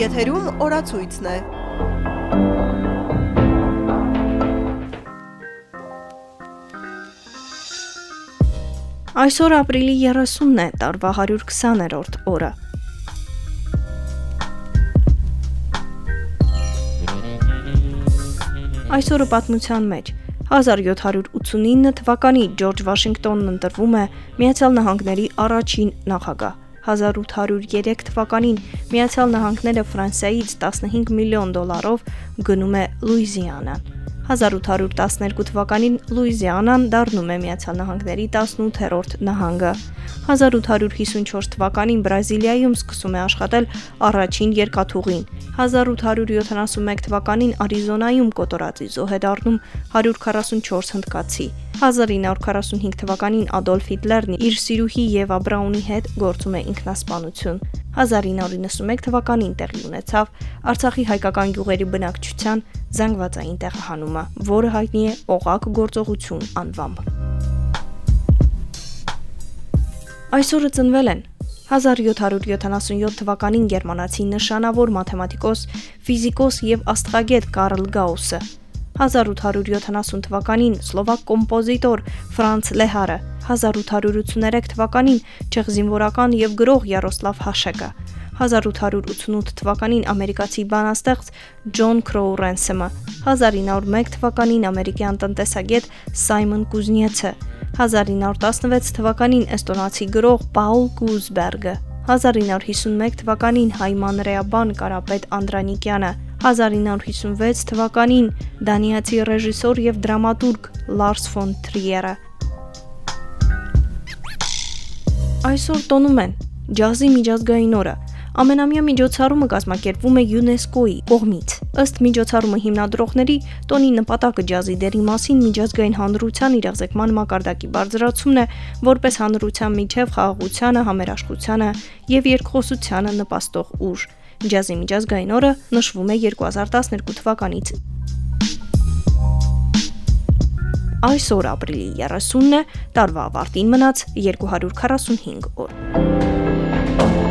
Եթերում օրացույցն է։ Այսօր ապրիլի 30-ն է, տարվա 120-րդ օրը։ Այսօրը պատմության մեջ. 1789 թվականի Ջորջ Վաշինգտոնն ընտրվում է Միացյալ Նահանգների առաջին նախագահ։ 1803 թվականին Միացյալ Նահանգները Ֆրանսիայից 15 միլիոն դոլարով գնում է Լուիզիանան։ 1812 թվականին Լուիզիանան դառնում է Միացյալ Նահանգների 18-րդ նահանգը։ 1854 թվականին Բրազիլիայում սկսում է աշխատել առաջին երկաթուղին։ 1871 թվականին Արիզոնայում կոտորածի զոհ է դառնում 144 հնդկացի։ 1945 թվականին Ադոլֆ Հիտլերն իր սիրուհի Եվա Բրաունի հետ գործում է ինքնասպանություն։ 1991 թվականին տեղի ունեցավ Արցախի հայկական գյուղերի բնակչության զանգվածային տեղահանումը, որը հայտնի է օղակ գործողություն անվամբ։ Այսօրը ծնվել են 1777 թվականին գերմանացի նշանավոր մաթեմատիկոս, ֆիզիկոս եւ աստղագետ Կարլ Գաուսը, 1870 թվականին սլովակ կոմպոզիտոր Ֆրանց Լեհարը, 1883 թվականին չեխ զինվորական եւ գրող Յարոսլավ Հաշեկը, 1888 թվականին ամերիկացի բանաստեղծ Ջոն Քրոու Ռենսեմը, 1901 թվականին ամերիկյան տնտեսագետ Սայմոն Կուզնիեցը, 1916 թվականին էստոնացի գրող Պաուլ Կուզբերգը, 1951 թվականին հայ մանրեաբան Կարապետ Անդրանիկյանը, 1956 թվականին դանիացի ռեժիսոր եւ դրամատուրգ Լարս ֆոն Տրիերը։ Այսօր տոնում են ջազի միջազգային օրը, Ամենամյա միջոցառումը կազմակերպվում է ՅՈՒՆԵՍԿՕ-ի կողմից։ Ըստ միջոցառումը հիմնադրողների, տոնի նպատակը ջազի դերի մասին միջազգային հանրության իրազեկման մակարդակի բարձրացումն է, որպես հանրության միջև խաղաղությանը, համերաշխությանը եւ երկխոսությանը նպաստող ուժ։ Ջազի միջազգային օրը նշվում է 2012 թվականից։ Այսօր ապրիլի 30-ն է, տարվա ավարտին մնաց 245 օր։